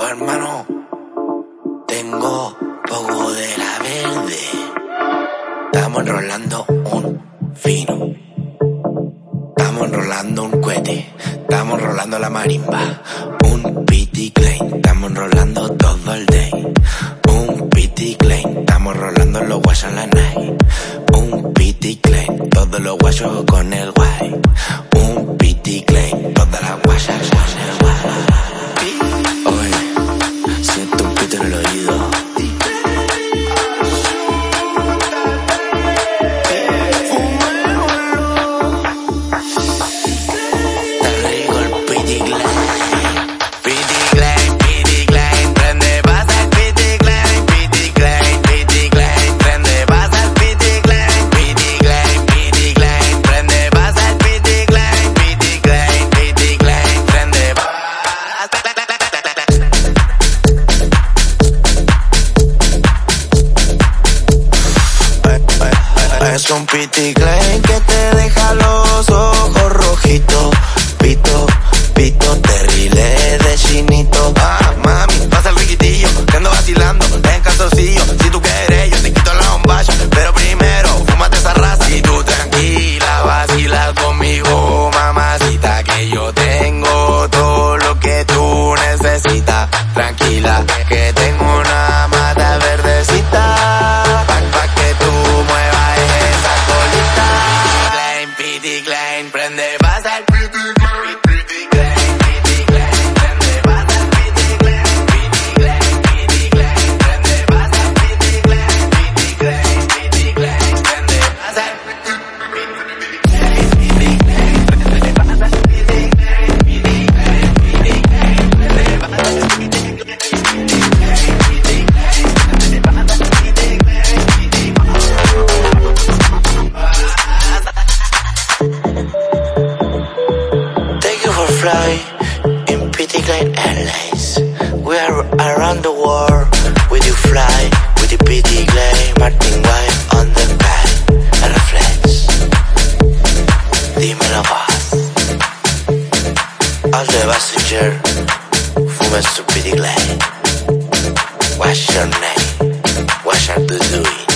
Oh hermano, tengo poco de la verde. Estamos enrolando un fino. Estamos enrolando un cohete. Estamos enrolando la marimba. Un pity klein. Estamos enrolando todo el day. Un pity klein. Estamos enrolando los guayos en la night. Un pity klein. Todos los guayos con el guay. Un pity klein. Todas las guayas Es un que te deja los ojos rojitos. Pito, pito, terrible de chinito. Ah, mami, pasa el riquitillo, que ando vacilando en calzoncillo. Si tú quieres, yo te quito la bombacha. Pero primero, fúmate esa raza. Y tú tranquila, vacila conmigo, mamacita. Que yo tengo todo lo que tú necesitas. Prende, You in Petty Klein Airlines. We are around the world with you fly with the Petty Klein Martin White on the sky. And reflex. Dímelo paz. All the passenger fumes to Petty Klein. What's your name? What's your to do?